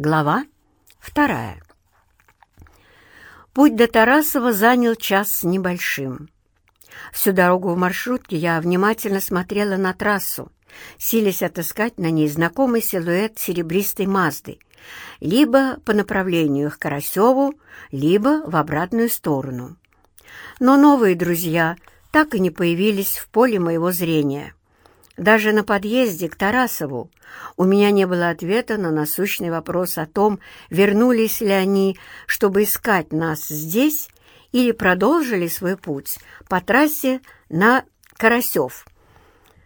Глава вторая. Путь до Тарасова занял час с небольшим. Всю дорогу в маршрутке я внимательно смотрела на трассу, силясь отыскать на ней знакомый силуэт серебристой Мазды, либо по направлению к Карасеву, либо в обратную сторону. Но новые друзья так и не появились в поле моего зрения. Даже на подъезде к Тарасову у меня не было ответа на насущный вопрос о том, вернулись ли они, чтобы искать нас здесь, или продолжили свой путь по трассе на Карасев.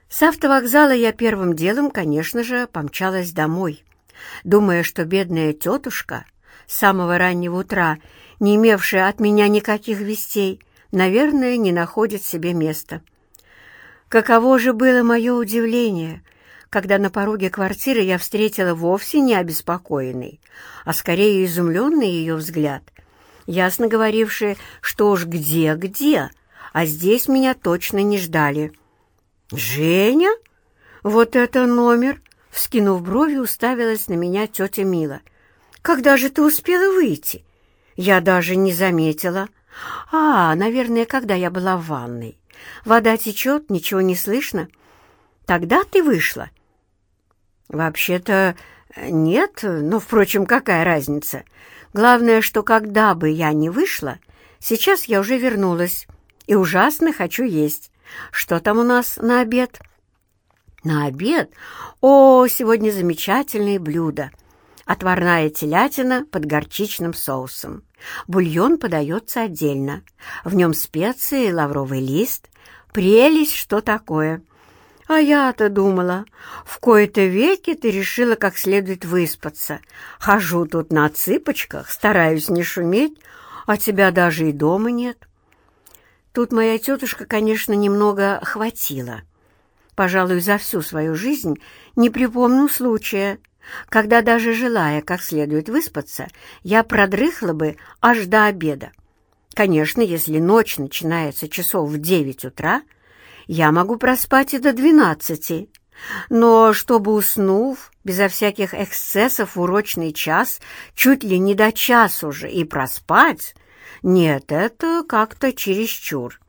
С автовокзала я первым делом, конечно же, помчалась домой, думая, что бедная тетушка, с самого раннего утра, не имевшая от меня никаких вестей, наверное, не находит себе места. Каково же было мое удивление, когда на пороге квартиры я встретила вовсе не обеспокоенный, а скорее изумленный ее взгляд, ясно говоривший, что уж где-где, а здесь меня точно не ждали. «Женя? Вот это номер!» Вскинув брови, уставилась на меня тетя Мила. «Когда же ты успела выйти?» «Я даже не заметила». «А, наверное, когда я была в ванной. Вода течет, ничего не слышно. Тогда ты вышла?» «Вообще-то нет, но, впрочем, какая разница? Главное, что когда бы я не вышла, сейчас я уже вернулась и ужасно хочу есть. Что там у нас на обед?» «На обед? О, сегодня замечательные блюда!» Отварная телятина под горчичным соусом. Бульон подается отдельно. В нем специи, лавровый лист. Прелесть, что такое. А я-то думала, в кои-то веки ты решила как следует выспаться. Хожу тут на цыпочках, стараюсь не шуметь, а тебя даже и дома нет. Тут моя тетушка, конечно, немного хватила. Пожалуй, за всю свою жизнь не припомню случая, когда даже желая как следует выспаться, я продрыхла бы аж до обеда. Конечно, если ночь начинается часов в девять утра, я могу проспать и до двенадцати. Но чтобы, уснув, безо всяких эксцессов в урочный час, чуть ли не до часу же и проспать, нет, это как-то чересчур.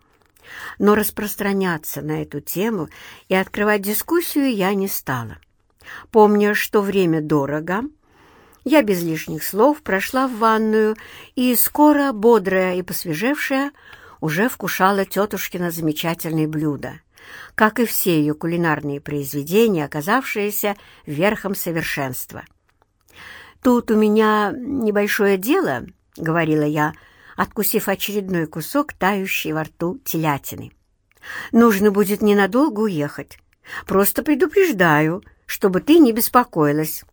Но распространяться на эту тему и открывать дискуссию я не стала. Помня, что время дорого, я без лишних слов прошла в ванную и скоро, бодрая и посвежевшая, уже вкушала тетушкино замечательное блюдо, как и все ее кулинарные произведения, оказавшиеся верхом совершенства. «Тут у меня небольшое дело», — говорила я, откусив очередной кусок тающей во рту телятины. «Нужно будет ненадолго уехать. Просто предупреждаю, чтобы ты не беспокоилась».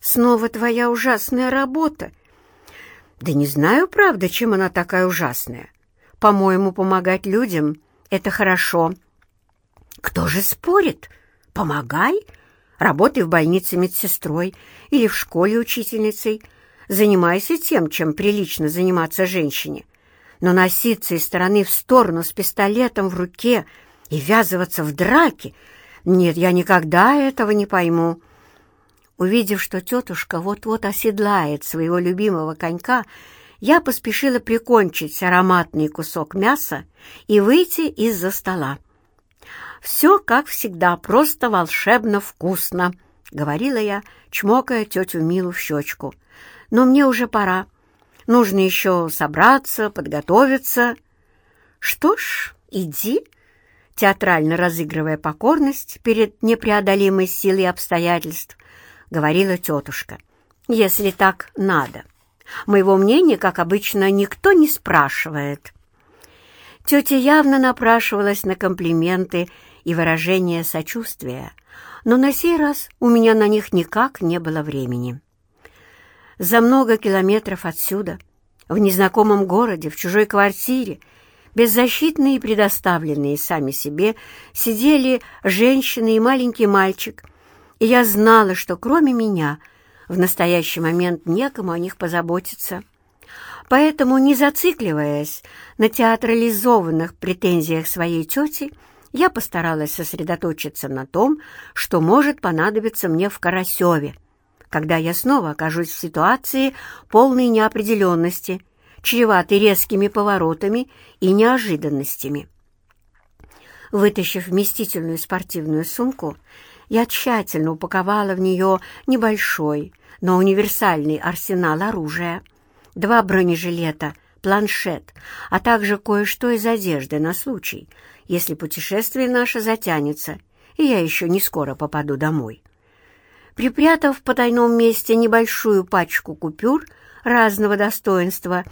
«Снова твоя ужасная работа?» «Да не знаю, правда, чем она такая ужасная. По-моему, помогать людям — это хорошо». «Кто же спорит? Помогай. Работай в больнице медсестрой или в школе учительницей. Занимайся тем, чем прилично заниматься женщине. Но носиться из стороны в сторону с пистолетом в руке и ввязываться в драки — нет, я никогда этого не пойму». Увидев, что тетушка вот-вот оседлает своего любимого конька, я поспешила прикончить ароматный кусок мяса и выйти из-за стола. «Все, как всегда, просто волшебно вкусно», — говорила я, чмокая тетю Милу в щечку. «Но мне уже пора. Нужно еще собраться, подготовиться». «Что ж, иди», — театрально разыгрывая покорность перед непреодолимой силой обстоятельств, говорила тетушка. «Если так надо». Моего мнения, как обычно, никто не спрашивает. Тетя явно напрашивалась на комплименты и выражение сочувствия, но на сей раз у меня на них никак не было времени. За много километров отсюда, в незнакомом городе, в чужой квартире, беззащитные и предоставленные сами себе, сидели женщина и маленький мальчик, и я знала, что кроме меня — в настоящий момент некому о них позаботиться. Поэтому, не зацикливаясь на театрализованных претензиях своей тети, я постаралась сосредоточиться на том, что может понадобиться мне в Карасеве, когда я снова окажусь в ситуации полной неопределенности, чреватой резкими поворотами и неожиданностями. Вытащив вместительную спортивную сумку, я тщательно упаковала в нее небольшой, но универсальный арсенал оружия, два бронежилета, планшет, а также кое-что из одежды на случай, если путешествие наше затянется, и я еще не скоро попаду домой. Припрятав в потайном месте небольшую пачку купюр разного достоинства,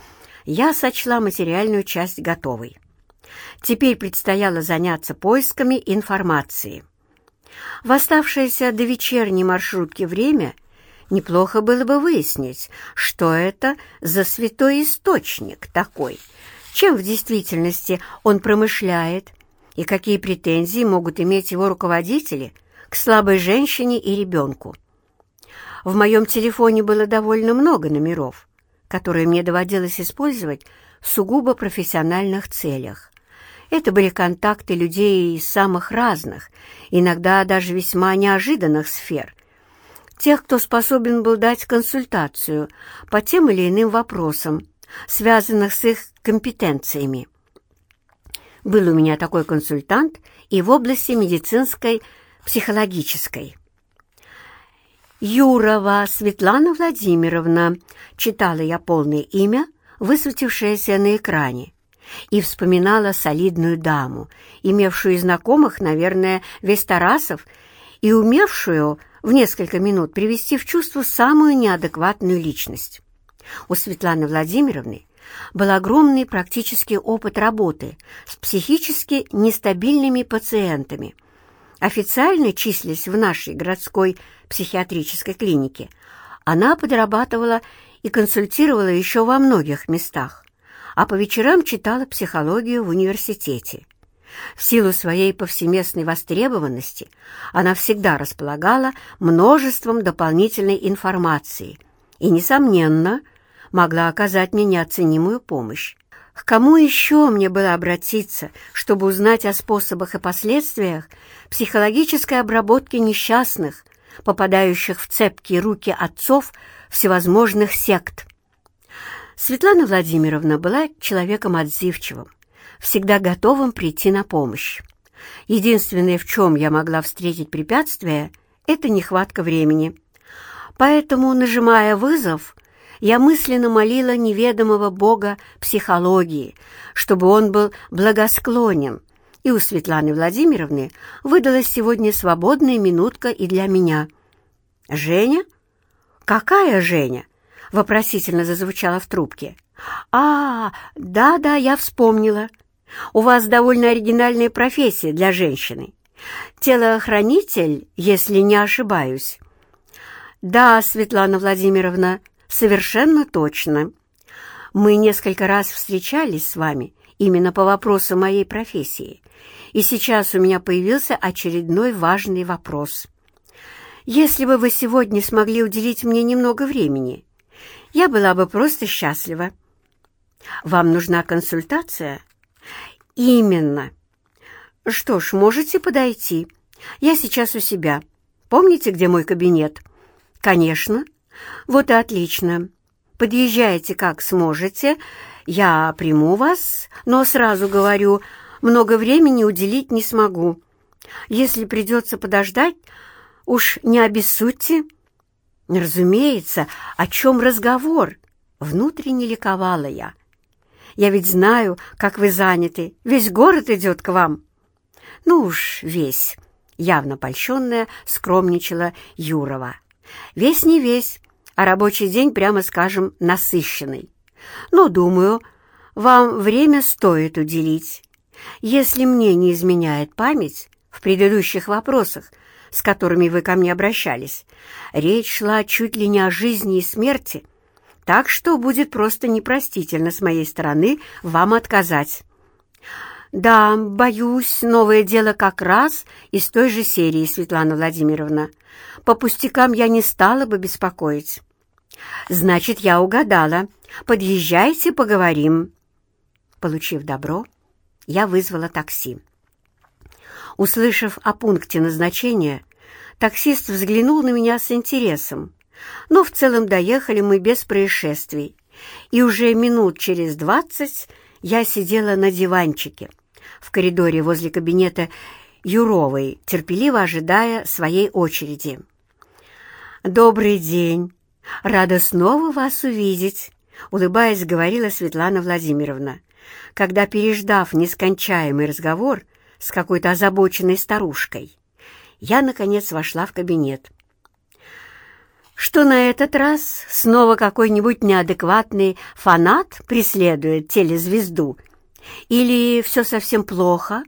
я сочла материальную часть готовой. Теперь предстояло заняться поисками информации. В оставшееся до вечерней маршрутки время неплохо было бы выяснить, что это за святой источник такой, чем в действительности он промышляет и какие претензии могут иметь его руководители к слабой женщине и ребенку. В моем телефоне было довольно много номеров, которые мне доводилось использовать в сугубо профессиональных целях. Это были контакты людей из самых разных, иногда даже весьма неожиданных сфер. Тех, кто способен был дать консультацию по тем или иным вопросам, связанных с их компетенциями. Был у меня такой консультант и в области медицинской, психологической. Юрова Светлана Владимировна, читала я полное имя, высветившееся на экране и вспоминала солидную даму, имевшую знакомых, наверное, весь Тарасов, и умевшую в несколько минут привести в чувство самую неадекватную личность. У Светланы Владимировны был огромный практический опыт работы с психически нестабильными пациентами. Официально числясь в нашей городской психиатрической клинике, она подрабатывала и консультировала еще во многих местах а по вечерам читала психологию в университете. В силу своей повсеместной востребованности она всегда располагала множеством дополнительной информации и, несомненно, могла оказать мне неоценимую помощь. К кому еще мне было обратиться, чтобы узнать о способах и последствиях психологической обработки несчастных, попадающих в цепкие руки отцов всевозможных сект? Светлана Владимировна была человеком отзывчивым, всегда готовым прийти на помощь. Единственное, в чем я могла встретить препятствие, это нехватка времени. Поэтому, нажимая вызов, я мысленно молила неведомого бога психологии, чтобы он был благосклонен, и у Светланы Владимировны выдалась сегодня свободная минутка и для меня. «Женя? Какая Женя?» вопросительно зазвучало в трубке. «А, да-да, я вспомнила. У вас довольно оригинальная профессия для женщины. Телохранитель, если не ошибаюсь». «Да, Светлана Владимировна, совершенно точно. Мы несколько раз встречались с вами именно по вопросу моей профессии, и сейчас у меня появился очередной важный вопрос. Если бы вы сегодня смогли уделить мне немного времени, я была бы просто счастлива. Вам нужна консультация? Именно. Что ж, можете подойти. Я сейчас у себя. Помните, где мой кабинет? Конечно. Вот и отлично. Подъезжайте как сможете. Я приму вас, но сразу говорю, много времени уделить не смогу. Если придется подождать, уж не обессудьте. Разумеется, о чем разговор? Внутренне ликовала я. Я ведь знаю, как вы заняты. Весь город идет к вам. Ну уж весь. Явно польщенная скромничала Юрова. Весь не весь, а рабочий день, прямо скажем, насыщенный. Но, думаю, вам время стоит уделить. Если мне не изменяет память в предыдущих вопросах, с которыми вы ко мне обращались, речь шла чуть ли не о жизни и смерти, так что будет просто непростительно с моей стороны вам отказать. Да, боюсь, новое дело как раз из той же серии, Светлана Владимировна. По пустякам я не стала бы беспокоить. Значит, я угадала. Подъезжайте, поговорим. Получив добро, я вызвала такси. Услышав о пункте назначения, таксист взглянул на меня с интересом, Но в целом доехали мы без происшествий, и уже минут через двадцать я сидела на диванчике в коридоре возле кабинета Юровой, терпеливо ожидая своей очереди. «Добрый день! Рада снова вас увидеть!» — улыбаясь, говорила Светлана Владимировна, когда, переждав нескончаемый разговор с какой-то озабоченной старушкой, я, наконец, вошла в кабинет. Что на этот раз снова какой-нибудь неадекватный фанат преследует телезвезду? Или все совсем плохо,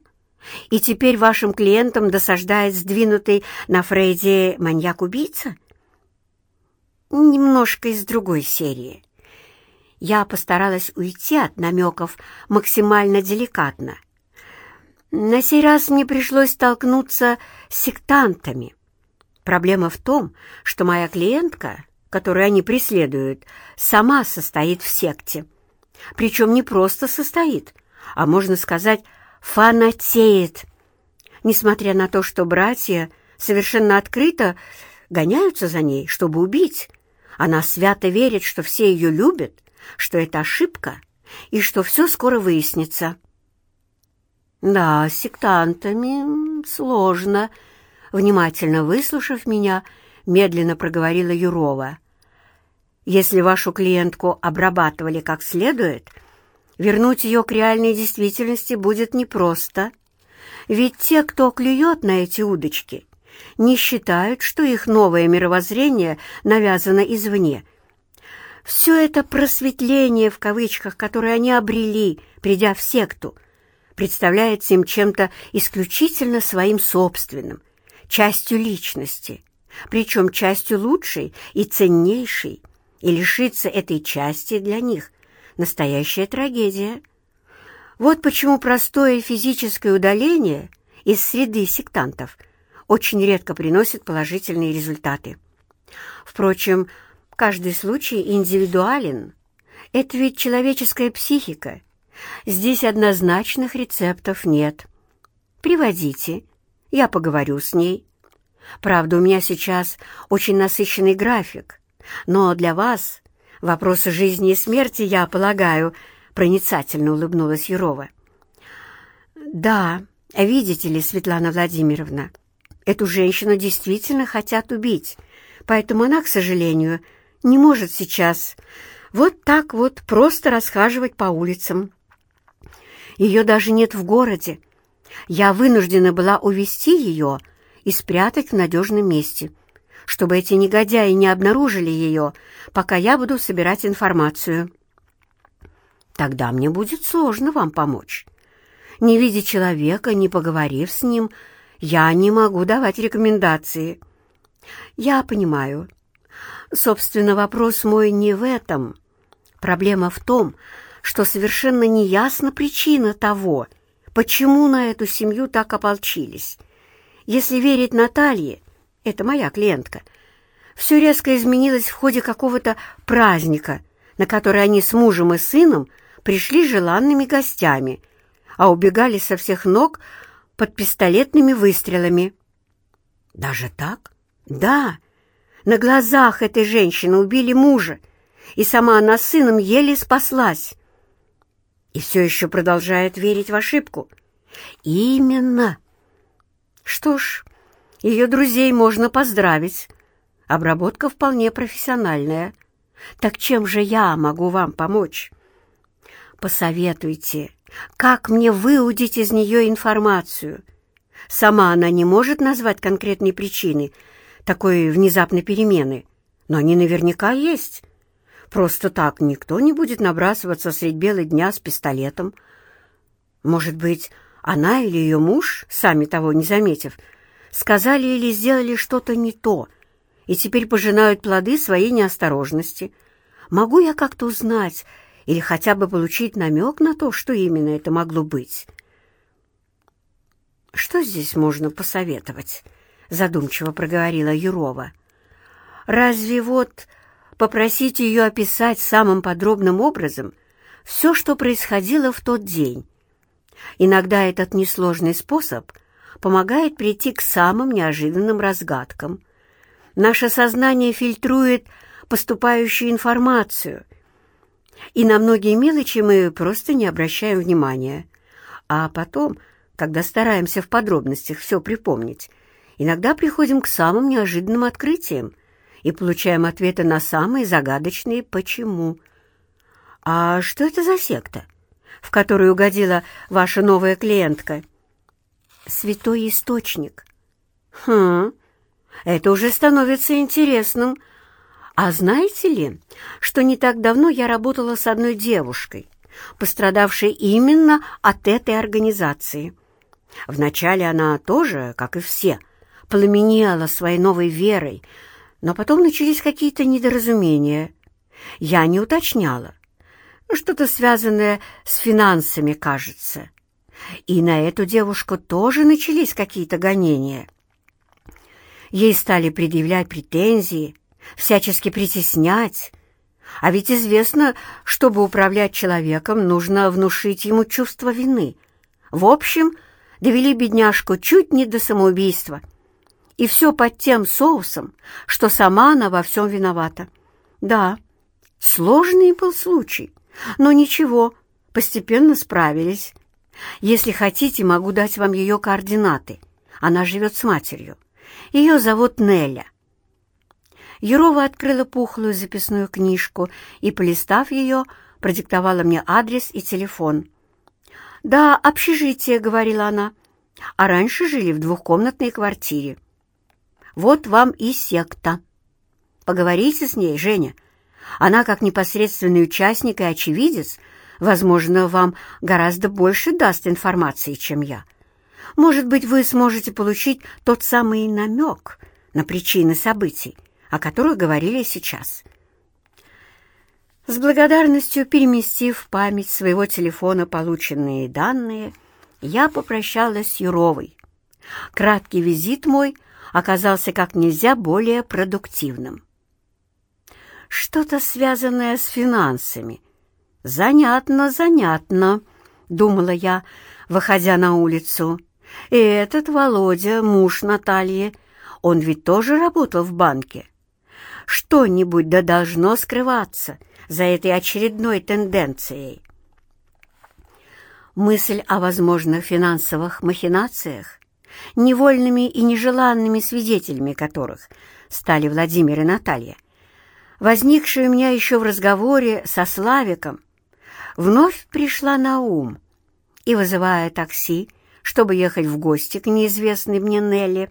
и теперь вашим клиентам досаждает сдвинутый на Фрейде маньяк-убийца? Немножко из другой серии. Я постаралась уйти от намеков максимально деликатно. На сей раз мне пришлось столкнуться с сектантами. Проблема в том, что моя клиентка, которую они преследуют, сама состоит в секте. Причем не просто состоит, а, можно сказать, фанатеет. Несмотря на то, что братья совершенно открыто гоняются за ней, чтобы убить, она свято верит, что все ее любят, что это ошибка и что все скоро выяснится. «Да, с сектантами сложно», — внимательно выслушав меня, медленно проговорила Юрова. «Если вашу клиентку обрабатывали как следует, вернуть ее к реальной действительности будет непросто. Ведь те, кто клюет на эти удочки, не считают, что их новое мировоззрение навязано извне — все это просветление, в кавычках, которое они обрели, придя в секту, представляется им чем-то исключительно своим собственным, частью личности, причем частью лучшей и ценнейшей, и лишиться этой части для них — настоящая трагедия. Вот почему простое физическое удаление из среды сектантов очень редко приносит положительные результаты. Впрочем, Каждый случай индивидуален. Это ведь человеческая психика. Здесь однозначных рецептов нет. Приводите, я поговорю с ней. Правда, у меня сейчас очень насыщенный график, но для вас вопросы жизни и смерти, я полагаю, проницательно улыбнулась Юрова. Да, видите ли, Светлана Владимировна, эту женщину действительно хотят убить, поэтому она, к сожалению, не может сейчас вот так вот просто расхаживать по улицам. Ее даже нет в городе. Я вынуждена была увести ее и спрятать в надежном месте, чтобы эти негодяи не обнаружили ее, пока я буду собирать информацию. Тогда мне будет сложно вам помочь. Не видя человека, не поговорив с ним, я не могу давать рекомендации. Я понимаю, Собственно, вопрос мой не в этом. Проблема в том, что совершенно неясна причина того, почему на эту семью так ополчились. Если верить Наталье, это моя клиентка, все резко изменилось в ходе какого-то праздника, на который они с мужем и сыном пришли желанными гостями, а убегали со всех ног под пистолетными выстрелами. Даже так? Да, на глазах этой женщины убили мужа, и сама она с сыном еле спаслась. И все еще продолжает верить в ошибку. Именно. Что ж, ее друзей можно поздравить. Обработка вполне профессиональная. Так чем же я могу вам помочь? Посоветуйте, как мне выудить из нее информацию. Сама она не может назвать конкретной причины — такой внезапной перемены, но они наверняка есть. Просто так никто не будет набрасываться средь бела дня с пистолетом. Может быть, она или ее муж, сами того не заметив, сказали или сделали что-то не то, и теперь пожинают плоды своей неосторожности. Могу я как-то узнать или хотя бы получить намек на то, что именно это могло быть? Что здесь можно посоветовать? — задумчиво проговорила Юрова. «Разве вот попросить ее описать самым подробным образом все, что происходило в тот день? Иногда этот несложный способ помогает прийти к самым неожиданным разгадкам. Наше сознание фильтрует поступающую информацию, и на многие мелочи мы просто не обращаем внимания. А потом, когда стараемся в подробностях все припомнить, иногда приходим к самым неожиданным открытиям и получаем ответы на самые загадочные «почему». «А что это за секта, в которую угодила ваша новая клиентка?» «Святой Источник». «Хм, это уже становится интересным. А знаете ли, что не так давно я работала с одной девушкой, пострадавшей именно от этой организации?» Вначале она тоже, как и все, пламенела своей новой верой, но потом начались какие-то недоразумения. Я не уточняла. Что-то связанное с финансами, кажется. И на эту девушку тоже начались какие-то гонения. Ей стали предъявлять претензии, всячески притеснять. А ведь известно, чтобы управлять человеком, нужно внушить ему чувство вины. В общем, довели бедняжку чуть не до самоубийства. И все под тем соусом, что сама она во всем виновата. Да, сложный был случай, но ничего, постепенно справились. Если хотите, могу дать вам ее координаты. Она живет с матерью. Ее зовут Неля. Юрова открыла пухлую записную книжку и, полистав ее, продиктовала мне адрес и телефон. «Да, общежитие», — говорила она, — «а раньше жили в двухкомнатной квартире. Вот вам и секта. Поговорите с ней, Женя. Она, как непосредственный участник и очевидец, возможно, вам гораздо больше даст информации, чем я. Может быть, вы сможете получить тот самый намек на причины событий, о которых говорили сейчас. С благодарностью переместив в память своего телефона полученные данные, я попрощалась с Юровой. Краткий визит мой оказался как нельзя более продуктивным. Что-то связанное с финансами. Занятно, занятно, думала я, выходя на улицу. И этот Володя, муж Натальи, он ведь тоже работал в банке. Что-нибудь да должно скрываться за этой очередной тенденцией. Мысль о возможных финансовых махинациях, невольными и нежеланными свидетелями которых стали Владимир и Наталья, возникшая у меня еще в разговоре со Славиком, вновь пришла на ум, и, вызывая такси, чтобы ехать в гости к неизвестной мне Нелли,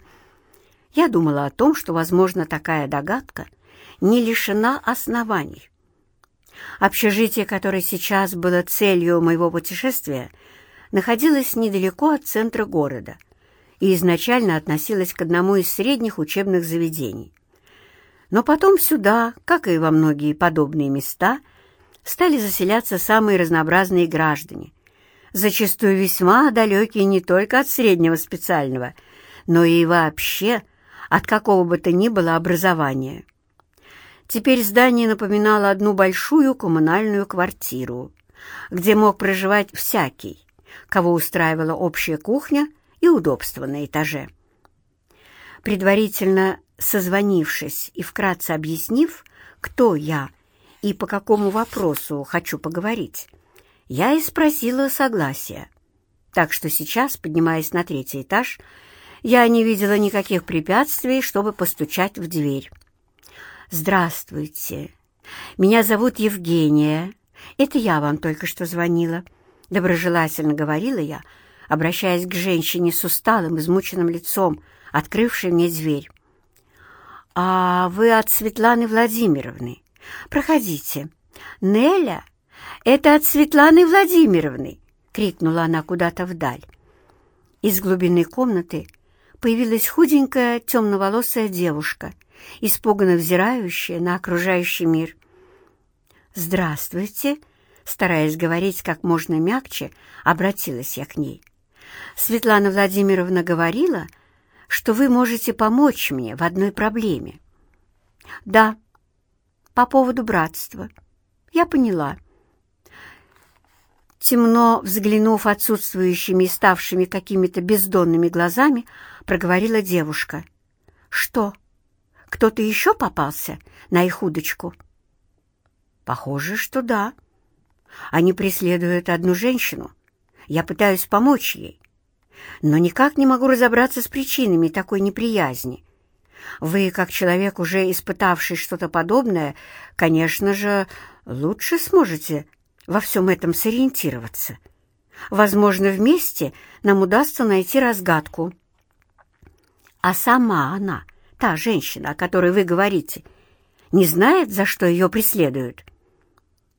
я думала о том, что, возможно, такая догадка не лишена оснований. Общежитие, которое сейчас было целью моего путешествия, находилось недалеко от центра города и изначально относилось к одному из средних учебных заведений. Но потом сюда, как и во многие подобные места, стали заселяться самые разнообразные граждане, зачастую весьма далекие не только от среднего специального, но и вообще от какого бы то ни было образования. Теперь здание напоминало одну большую коммунальную квартиру, где мог проживать всякий, кого устраивала общая кухня и удобства на этаже. Предварительно созвонившись и вкратце объяснив, кто я и по какому вопросу хочу поговорить, я и спросила согласия. Так что сейчас, поднимаясь на третий этаж, я не видела никаких препятствий, чтобы постучать в дверь. «Здравствуйте. Меня зовут Евгения. Это я вам только что звонила», — доброжелательно говорила я, обращаясь к женщине с усталым, измученным лицом, открывшей мне дверь. «А вы от Светланы Владимировны. Проходите. Неля «Это от Светланы Владимировны!» — крикнула она куда-то вдаль. Из глубины комнаты появилась худенькая темноволосая девушка, испуганно взирающая на окружающий мир. «Здравствуйте!» — стараясь говорить как можно мягче, обратилась я к ней. «Светлана Владимировна говорила, что вы можете помочь мне в одной проблеме». «Да, по поводу братства. Я поняла». Темно взглянув отсутствующими и ставшими какими-то бездонными глазами, проговорила девушка. «Что? кто-то еще попался на их удочку? Похоже, что да. Они преследуют одну женщину. Я пытаюсь помочь ей, но никак не могу разобраться с причинами такой неприязни. Вы, как человек, уже испытавший что-то подобное, конечно же, лучше сможете во всем этом сориентироваться. Возможно, вместе нам удастся найти разгадку. А сама она, та женщина, о которой вы говорите, не знает, за что ее преследуют?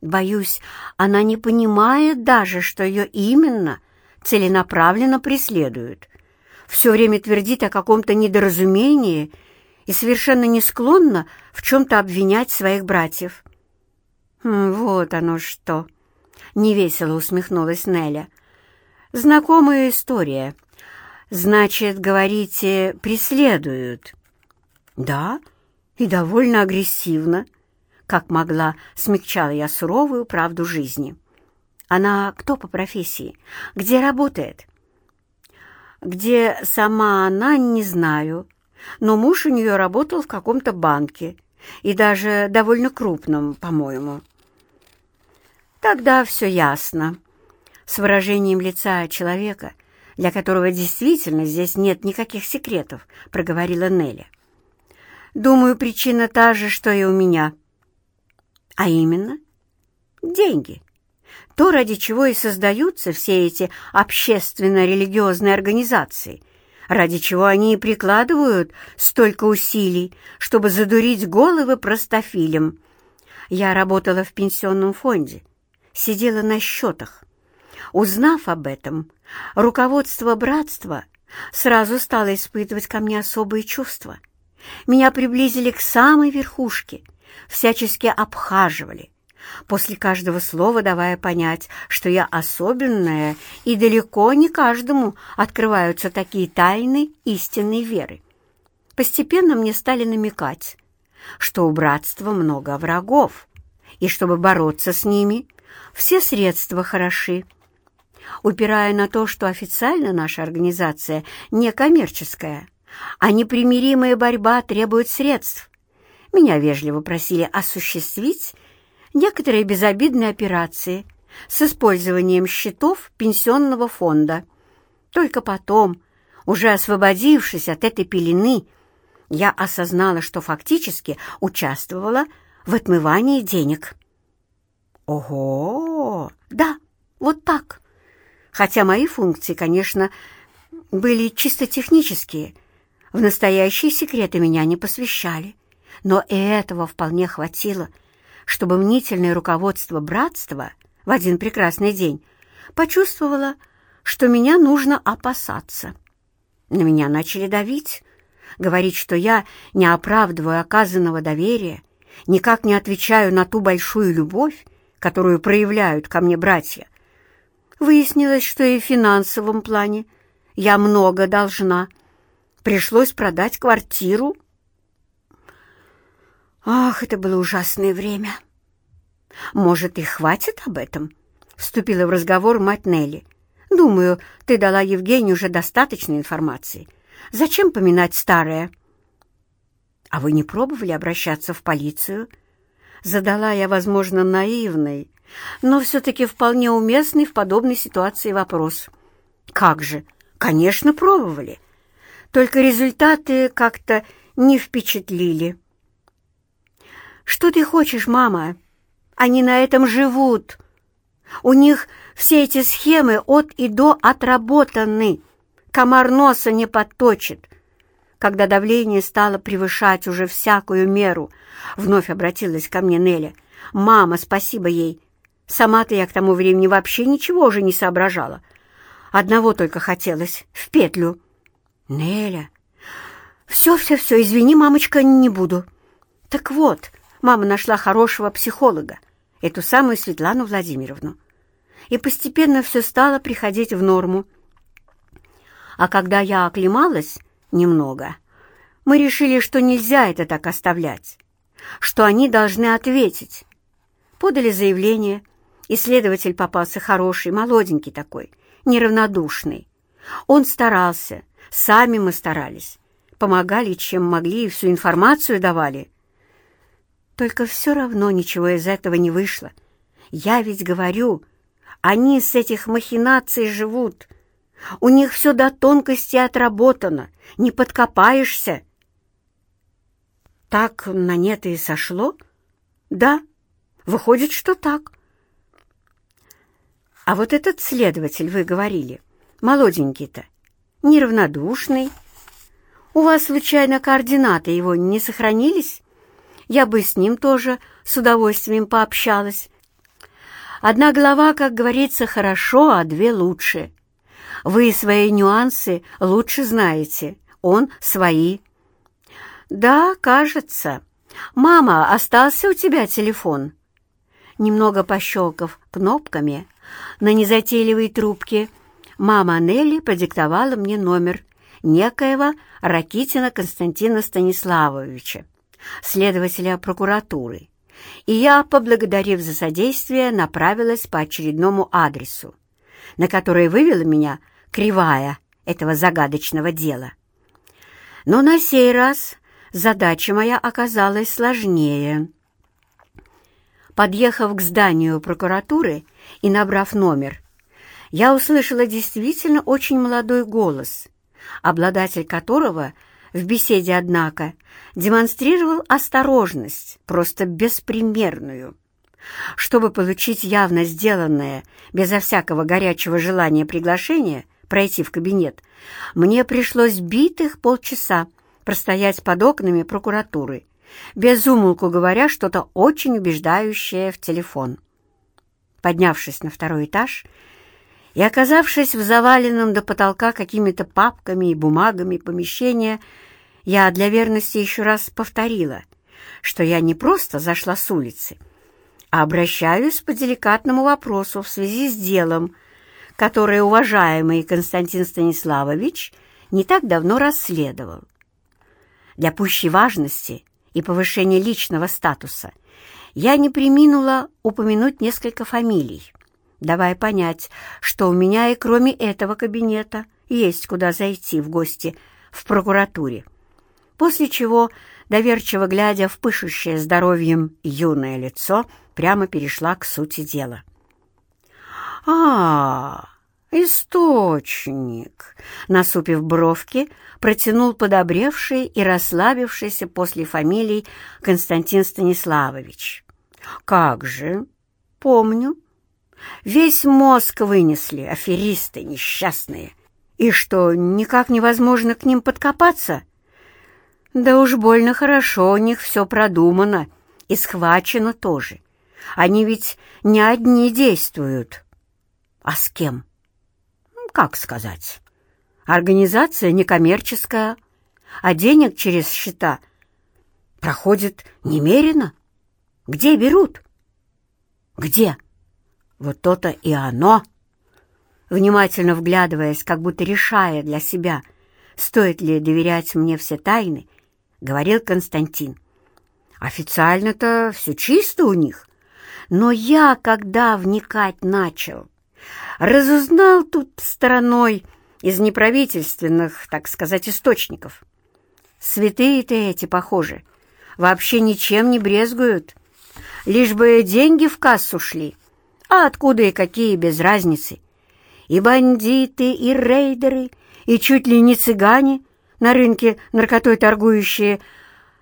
Боюсь, она не понимает даже, что ее именно целенаправленно преследуют. Все время твердит о каком-то недоразумении и совершенно не склонна в чем-то обвинять своих братьев. «Хм, «Вот оно что!» — невесело усмехнулась Неля. «Знакомая история. Значит, говорите, преследуют?» «Да, и довольно агрессивно. Как могла, смягчала я суровую правду жизни. Она кто по профессии? Где работает?» «Где сама она, не знаю но муж у нее работал в каком-то банке, и даже довольно крупном, по-моему. Тогда все ясно. С выражением лица человека, для которого действительно здесь нет никаких секретов, проговорила Нелли. Думаю, причина та же, что и у меня. А именно, деньги. То, ради чего и создаются все эти общественно-религиозные организации — ради чего они и прикладывают столько усилий, чтобы задурить головы простофилям. Я работала в пенсионном фонде, сидела на счетах. Узнав об этом, руководство братства сразу стало испытывать ко мне особые чувства. Меня приблизили к самой верхушке, всячески обхаживали, после каждого слова давая понять, что я особенная, и далеко не каждому открываются такие тайны истинной веры. Постепенно мне стали намекать, что у братства много врагов, и чтобы бороться с ними, все средства хороши. Упирая на то, что официально наша организация не коммерческая, а непримиримая борьба требует средств, меня вежливо просили осуществить некоторые безобидные операции с использованием счетов пенсионного фонда. Только потом, уже освободившись от этой пелены, я осознала, что фактически участвовала в отмывании денег. Ого! Да, вот так. Хотя мои функции, конечно, были чисто технические, в настоящие секреты меня не посвящали, но и этого вполне хватило — чтобы мнительное руководство братства в один прекрасный день почувствовало, что меня нужно опасаться. На меня начали давить, говорить, что я не оправдываю оказанного доверия, никак не отвечаю на ту большую любовь, которую проявляют ко мне братья. Выяснилось, что и в финансовом плане я много должна. Пришлось продать квартиру, Ах, это было ужасное время. Может, и хватит об этом? Вступила в разговор мать Нелли. Думаю, ты дала Евгению уже достаточно информации. Зачем поминать старое? А вы не пробовали обращаться в полицию? Задала я, возможно, наивный, но все-таки вполне уместный в подобной ситуации вопрос. Как же? Конечно, пробовали. Только результаты как-то не впечатлили. «Что ты хочешь, мама? Они на этом живут. У них все эти схемы от и до отработаны. Комар носа не подточит». Когда давление стало превышать уже всякую меру, вновь обратилась ко мне Неля. «Мама, спасибо ей. Сама-то я к тому времени вообще ничего уже не соображала. Одного только хотелось — в петлю». «Неля, все-все-все, извини, мамочка, не буду». «Так вот, мама нашла хорошего психолога, эту самую Светлану Владимировну. И постепенно все стало приходить в норму. А когда я оклемалась немного, мы решили, что нельзя это так оставлять, что они должны ответить. Подали заявление, исследователь попался хороший, молоденький такой, неравнодушный. Он старался, сами мы старались. помогали, чем могли, и всю информацию давали. Только все равно ничего из этого не вышло. Я ведь говорю, они с этих махинаций живут. У них все до тонкости отработано, не подкопаешься. Так на нет и сошло? Да, выходит, что так. А вот этот следователь, вы говорили, молоденький-то, неравнодушный. У вас, случайно, координаты его не сохранились? Я бы с ним тоже с удовольствием пообщалась. Одна глава, как говорится, хорошо, а две лучше. Вы свои нюансы лучше знаете, он свои. Да, кажется. Мама, остался у тебя телефон? Немного пощелкав кнопками на незатейливой трубке, мама Нелли продиктовала мне номер некоего Ракитина Константина Станиславовича, следователя прокуратуры, и я, поблагодарив за содействие, направилась по очередному адресу, на который вывела меня кривая этого загадочного дела. Но на сей раз задача моя оказалась сложнее. Подъехав к зданию прокуратуры и набрав номер, я услышала действительно очень молодой голос, обладатель которого в беседе, однако, демонстрировал осторожность, просто беспримерную. Чтобы получить явно сделанное, безо всякого горячего желания приглашение, пройти в кабинет, мне пришлось битых полчаса простоять под окнами прокуратуры, без умолку говоря что-то очень убеждающее в телефон. Поднявшись на второй этаж и оказавшись в заваленном до потолка какими-то папками и бумагами помещения, я для верности еще раз повторила, что я не просто зашла с улицы, а обращаюсь по деликатному вопросу в связи с делом, которое уважаемый Константин Станиславович не так давно расследовал. Для пущей важности и повышения личного статуса я не приминула упомянуть несколько фамилий, давая понять, что у меня и кроме этого кабинета есть куда зайти в гости в прокуратуре после чего, доверчиво глядя в пышущее здоровьем юное лицо, прямо перешла к сути дела. «А, источник!» Насупив бровки, протянул подобревший и расслабившийся после фамилий Константин Станиславович. «Как же! Помню. Весь мозг вынесли, аферисты несчастные. И что, никак невозможно к ним подкопаться?» Да уж больно хорошо у них все продумано и схвачено тоже. Они ведь не одни действуют. А с кем? Как сказать? Организация некоммерческая, а денег через счета проходит немерено. Где берут? Где? Вот то-то и оно. Внимательно вглядываясь, как будто решая для себя, стоит ли доверять мне все тайны, — говорил Константин. «Официально-то все чисто у них, но я, когда вникать начал, разузнал тут стороной из неправительственных, так сказать, источников. Святые-то эти, похоже, вообще ничем не брезгуют, лишь бы деньги в кассу шли, а откуда и какие без разницы. И бандиты, и рейдеры, и чуть ли не цыгане — на рынке наркотой торгующие,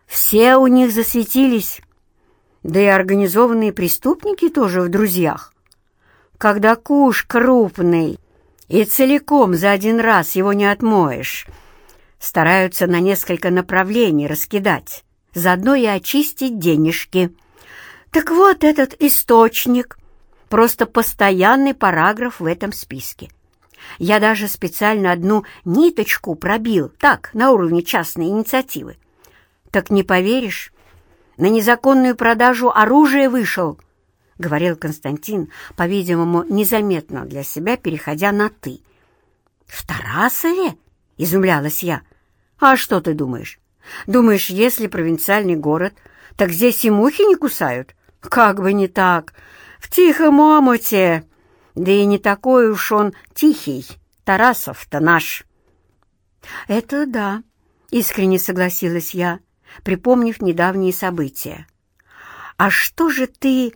все у них засветились, да и организованные преступники тоже в друзьях. Когда куш крупный и целиком за один раз его не отмоешь, стараются на несколько направлений раскидать, заодно и очистить денежки. Так вот этот источник, просто постоянный параграф в этом списке. Я даже специально одну ниточку пробил, так, на уровне частной инициативы. Так не поверишь, на незаконную продажу оружия вышел, — говорил Константин, по-видимому, незаметно для себя, переходя на «ты». «В Тарасове?» — изумлялась я. «А что ты думаешь? Думаешь, если провинциальный город, так здесь и мухи не кусают? Как бы не так. В тихом омуте да и не такой уж он тихий, Тарасов-то наш. Это да, Искренне согласилась я, припомнив недавние события. «А что же ты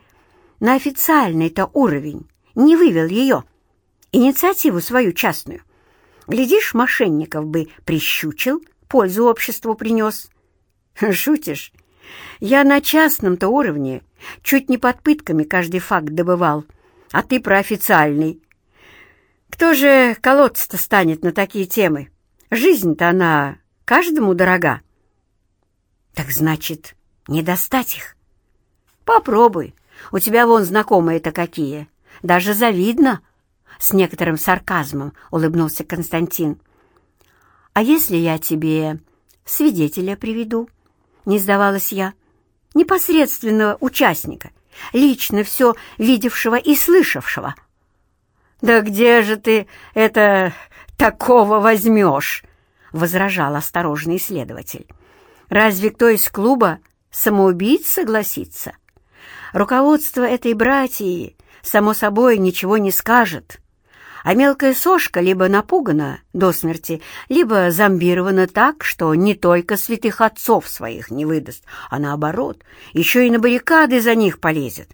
на официальный-то уровень не вывел ее, инициативу свою частную? Глядишь, мошенников бы прищучил, пользу обществу принес». «Шутишь? Я на частном-то уровне чуть не под пытками каждый факт добывал, а ты про официальный. Кто же колоться-то станет на такие темы? Жизнь-то она каждому дорога. Так значит, не достать их? Попробуй. У тебя вон знакомые-то какие. Даже завидно. С некоторым сарказмом улыбнулся Константин. А если я тебе свидетеля приведу? Не сдавалась я. Непосредственного участника, лично все видевшего и слышавшего. «Да где же ты это такого возьмешь?» — возражал осторожный исследователь. «Разве кто из клуба самоубийц согласится? Руководство этой братьи, само собой, ничего не скажет, а мелкая сошка либо напугана до смерти, либо зомбирована так, что не только святых отцов своих не выдаст, а наоборот, еще и на баррикады за них полезет.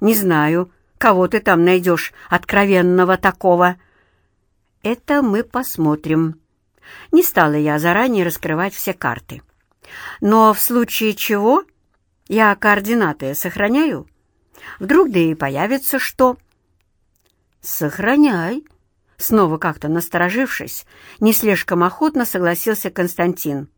Не знаю, Кого ты там найдешь откровенного такого?» «Это мы посмотрим». Не стала я заранее раскрывать все карты. Но в случае чего я координаты сохраняю. Вдруг да и появится что. «Сохраняй», — снова как-то насторожившись, не слишком охотно согласился Константин.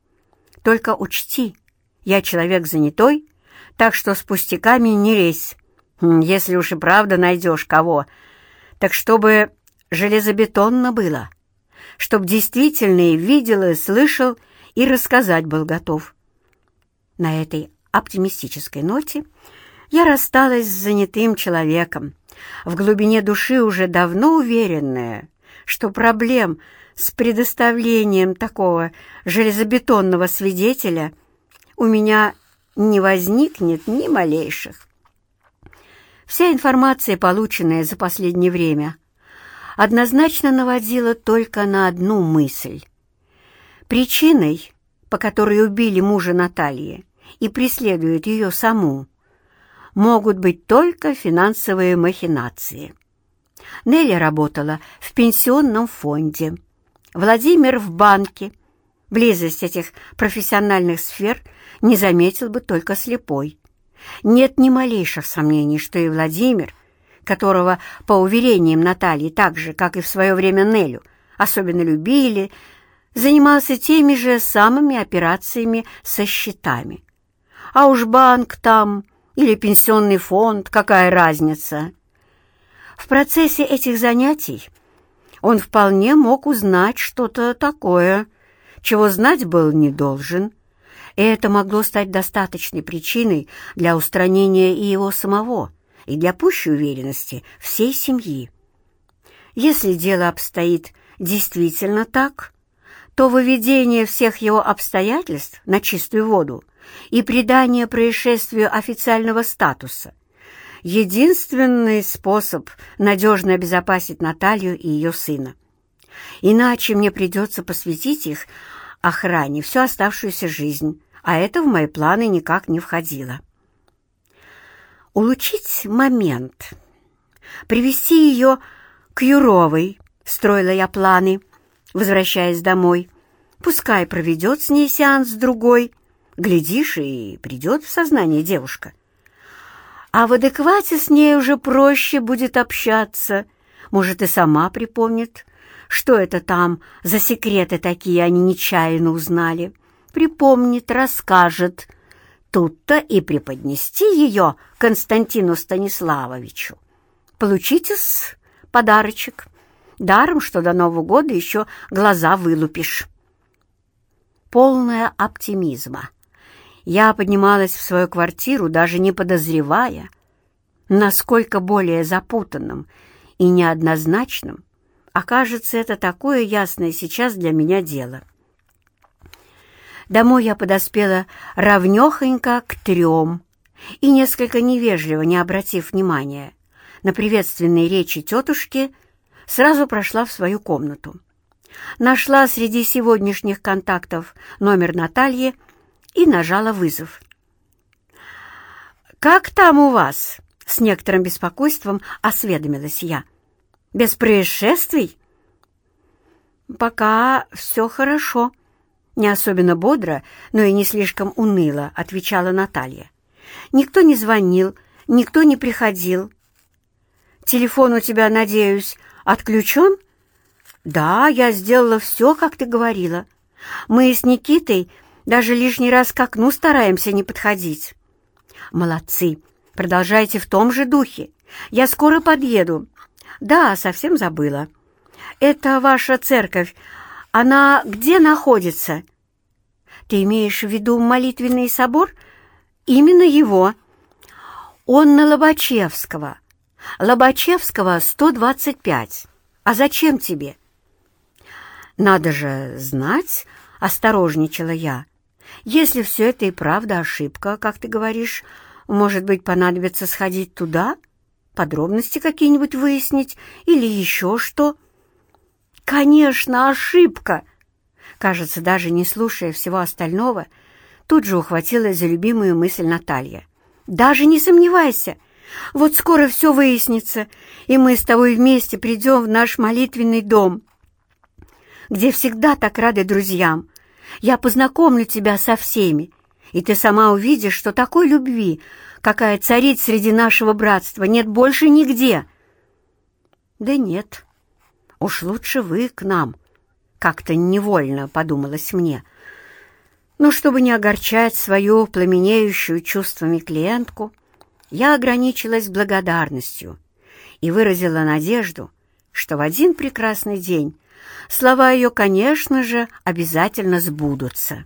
«Только учти, я человек занятой, так что с пустяками не лезь. Если уж и правда найдешь кого, так чтобы железобетонно было, чтоб действительно и видел, и слышал, и рассказать был готов. На этой оптимистической ноте я рассталась с занятым человеком, в глубине души уже давно уверенная, что проблем с предоставлением такого железобетонного свидетеля у меня не возникнет ни малейших. Вся информация, полученная за последнее время, однозначно наводила только на одну мысль. Причиной, по которой убили мужа Натальи и преследуют ее саму, могут быть только финансовые махинации. Нелли работала в пенсионном фонде, Владимир в банке. Близость этих профессиональных сфер не заметил бы только слепой. Нет ни малейших сомнений, что и Владимир, которого, по уверениям Натальи, так же, как и в свое время Нелю, особенно любили, занимался теми же самыми операциями со счетами. А уж банк там или пенсионный фонд, какая разница? В процессе этих занятий он вполне мог узнать что-то такое, чего знать был не должен, и это могло стать достаточной причиной для устранения и его самого, и для пущей уверенности всей семьи. Если дело обстоит действительно так, то выведение всех его обстоятельств на чистую воду и придание происшествию официального статуса — единственный способ надежно обезопасить Наталью и ее сына. Иначе мне придется посвятить их охране всю оставшуюся жизнь, а это в мои планы никак не входило. Улучить момент, привести ее к Юровой, строила я планы, возвращаясь домой. Пускай проведет с ней сеанс другой, глядишь, и придет в сознание девушка. А в адеквате с ней уже проще будет общаться, может, и сама припомнит, что это там за секреты такие они нечаянно узнали припомнит, расскажет. Тут-то и преподнести ее Константину Станиславовичу. Получите-с подарочек. Даром, что до Нового года еще глаза вылупишь. Полная оптимизма. Я поднималась в свою квартиру, даже не подозревая, насколько более запутанным и неоднозначным окажется это такое ясное сейчас для меня дело. Домой я подоспела равнёхонько к трем и, несколько невежливо, не обратив внимания на приветственные речи тетушки, сразу прошла в свою комнату. Нашла среди сегодняшних контактов номер Натальи и нажала вызов. «Как там у вас?» — с некоторым беспокойством осведомилась я. «Без происшествий?» «Пока все хорошо», — не особенно бодро, но и не слишком уныло отвечала Наталья. «Никто не звонил, никто не приходил. Телефон у тебя, надеюсь, отключен?» «Да, я сделала все, как ты говорила. Мы с Никитой даже лишний раз к окну стараемся не подходить». «Молодцы! Продолжайте в том же духе. Я скоро подъеду». «Да, совсем забыла. Это ваша церковь. Она где находится?» «Ты имеешь в виду молитвенный собор?» «Именно его. Он на Лобачевского. Лобачевского, 125. А зачем тебе?» «Надо же знать», — осторожничала я. «Если все это и правда ошибка, как ты говоришь, может быть, понадобится сходить туда, подробности какие-нибудь выяснить или еще что?» «Конечно, ошибка!» Кажется, даже не слушая всего остального, тут же ухватилась за любимую мысль Наталья. «Даже не сомневайся! Вот скоро все выяснится, и мы с тобой вместе придем в наш молитвенный дом, где всегда так рады друзьям. Я познакомлю тебя со всеми, и ты сама увидишь, что такой любви, какая царит среди нашего братства, нет больше нигде». «Да нет, Уж лучше вы к нам. Как-то невольно подумалось мне. Но чтобы не огорчать свою пламенеющую чувствами клиентку, я ограничилась благодарностью и выразила надежду, что в один прекрасный день слова ее, конечно же, обязательно сбудутся.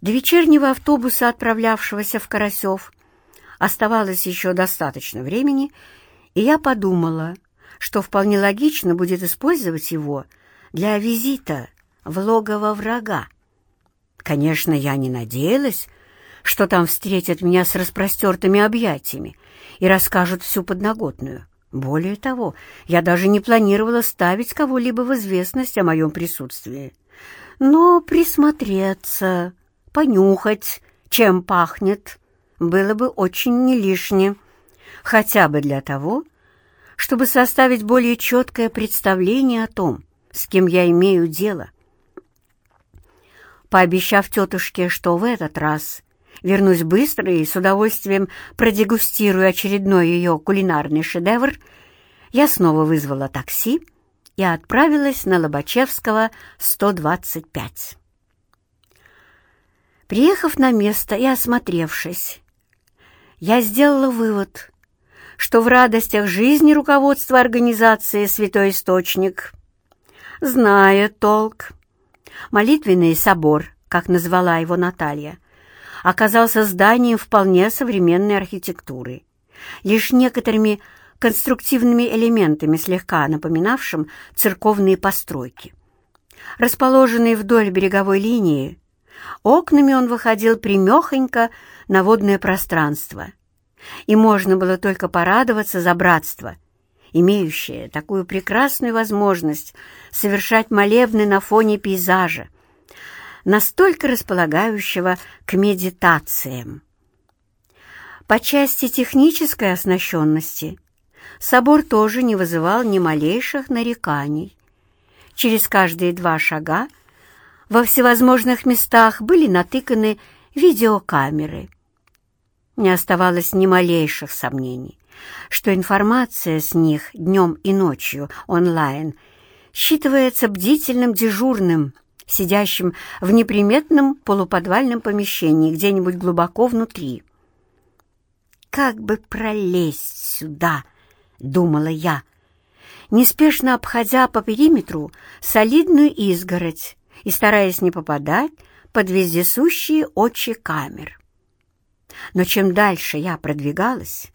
До вечернего автобуса, отправлявшегося в Карасев, оставалось еще достаточно времени, и я подумала, что вполне логично будет использовать его для визита в логово врага. Конечно, я не надеялась, что там встретят меня с распростертыми объятиями и расскажут всю подноготную. Более того, я даже не планировала ставить кого-либо в известность о моем присутствии. Но присмотреться, понюхать, чем пахнет, было бы очень не лишне, хотя бы для того, чтобы составить более четкое представление о том, с кем я имею дело. Пообещав тетушке, что в этот раз вернусь быстро и с удовольствием продегустирую очередной ее кулинарный шедевр, я снова вызвала такси и отправилась на Лобачевского, 125. Приехав на место и осмотревшись, я сделала вывод, что в радостях жизни руководство организации «Святой Источник» знает толк. Молитвенный собор, как назвала его Наталья, оказался зданием вполне современной архитектуры, лишь некоторыми конструктивными элементами, слегка напоминавшим церковные постройки. Расположенный вдоль береговой линии, окнами он выходил примехонько на водное пространство – и можно было только порадоваться за братство, имеющее такую прекрасную возможность совершать молебны на фоне пейзажа, настолько располагающего к медитациям. По части технической оснащенности собор тоже не вызывал ни малейших нареканий. Через каждые два шага во всевозможных местах были натыканы видеокамеры, не оставалось ни малейших сомнений, что информация с них днем и ночью онлайн считывается бдительным дежурным, сидящим в неприметном полуподвальном помещении где-нибудь глубоко внутри. «Как бы пролезть сюда?» — думала я, неспешно обходя по периметру солидную изгородь и стараясь не попадать под вездесущие очи камер. Но чем дальше я продвигалась,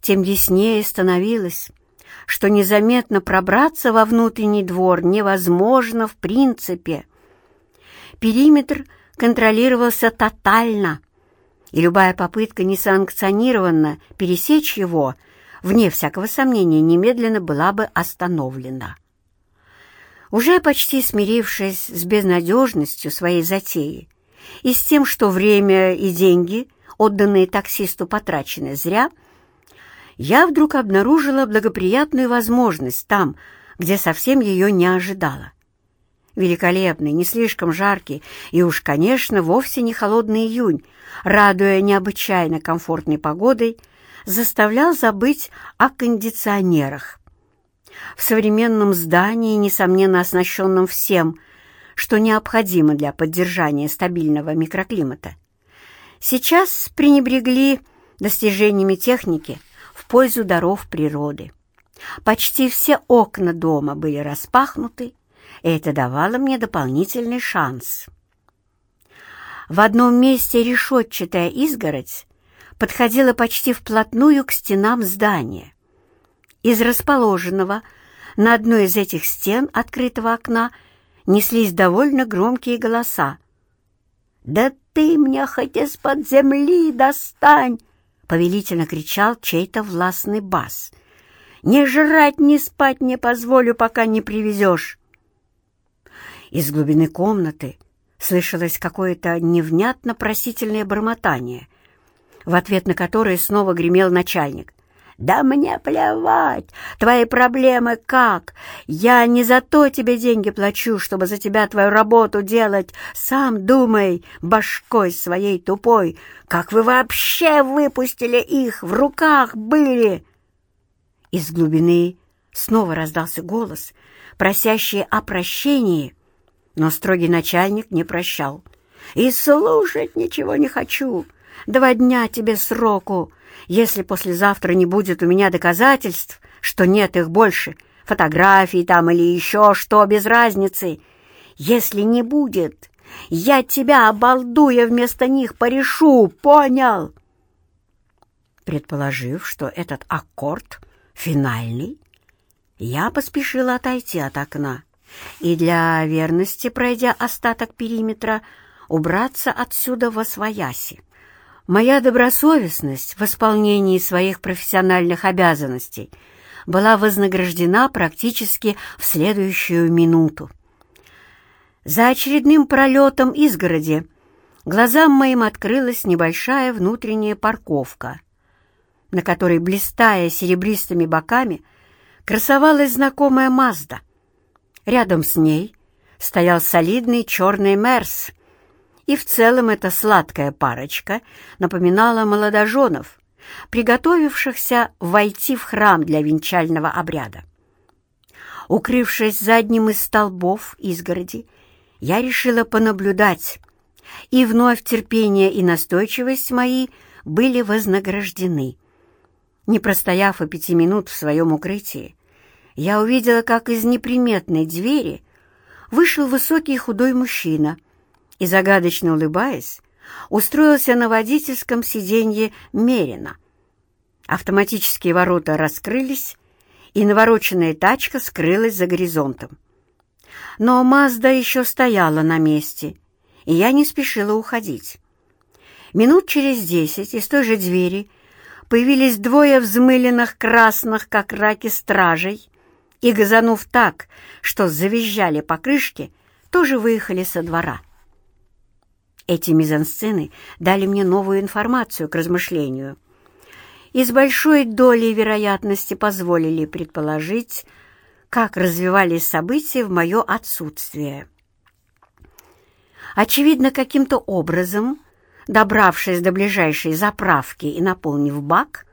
тем яснее становилось, что незаметно пробраться во внутренний двор невозможно в принципе. Периметр контролировался тотально, и любая попытка несанкционированно пересечь его, вне всякого сомнения, немедленно была бы остановлена. Уже почти смирившись с безнадежностью своей затеи и с тем, что время и деньги, отданные таксисту, потрачены зря, я вдруг обнаружила благоприятную возможность там, где совсем ее не ожидала. Великолепный, не слишком жаркий и уж, конечно, вовсе не холодный июнь, радуя необычайно комфортной погодой, заставлял забыть о кондиционерах. В современном здании, несомненно оснащенном всем, что необходимо для поддержания стабильного микроклимата, сейчас пренебрегли достижениями техники пользу даров природы. Почти все окна дома были распахнуты, и это давало мне дополнительный шанс. В одном месте решетчатая изгородь подходила почти вплотную к стенам здания. Из расположенного на одной из этих стен открытого окна неслись довольно громкие голоса. «Да ты мне хоть из-под земли достань!» — повелительно кричал чей-то властный бас. «Не жрать, не спать не позволю, пока не привезешь!» Из глубины комнаты слышалось какое-то невнятно просительное бормотание, в ответ на которое снова гремел начальник. «Да мне плевать! Твои проблемы как? Я не за то тебе деньги плачу, чтобы за тебя твою работу делать. Сам думай, башкой своей тупой, как вы вообще выпустили их, в руках были!» Из глубины снова раздался голос, просящий о прощении, но строгий начальник не прощал. «И слушать ничего не хочу!» Два дня тебе сроку. Если послезавтра не будет у меня доказательств, что нет их больше, фотографий там или еще что, без разницы. Если не будет, я тебя, обалдуя, вместо них порешу, понял?» Предположив, что этот аккорд финальный, я поспешила отойти от окна и для верности, пройдя остаток периметра, убраться отсюда во свояси. Моя добросовестность в исполнении своих профессиональных обязанностей была вознаграждена практически в следующую минуту. За очередным пролетом изгороди глазам моим открылась небольшая внутренняя парковка, на которой, блистая серебристыми боками, красовалась знакомая Мазда. Рядом с ней стоял солидный черный Мерс — и в целом эта сладкая парочка напоминала молодоженов, приготовившихся войти в храм для венчального обряда. Укрывшись за одним из столбов изгороди, я решила понаблюдать, и вновь терпение и настойчивость мои были вознаграждены. Не простояв и пяти минут в своем укрытии, я увидела, как из неприметной двери вышел высокий худой мужчина — и, загадочно улыбаясь, устроился на водительском сиденье Мерина. Автоматические ворота раскрылись, и навороченная тачка скрылась за горизонтом. Но Мазда еще стояла на месте, и я не спешила уходить. Минут через десять из той же двери появились двое взмыленных красных, как раки, стражей, и, газанув так, что завизжали покрышки, тоже выехали со двора. Эти мизансцены дали мне новую информацию к размышлению и с большой долей вероятности позволили предположить, как развивались события в мое отсутствие. Очевидно, каким-то образом, добравшись до ближайшей заправки и наполнив бак,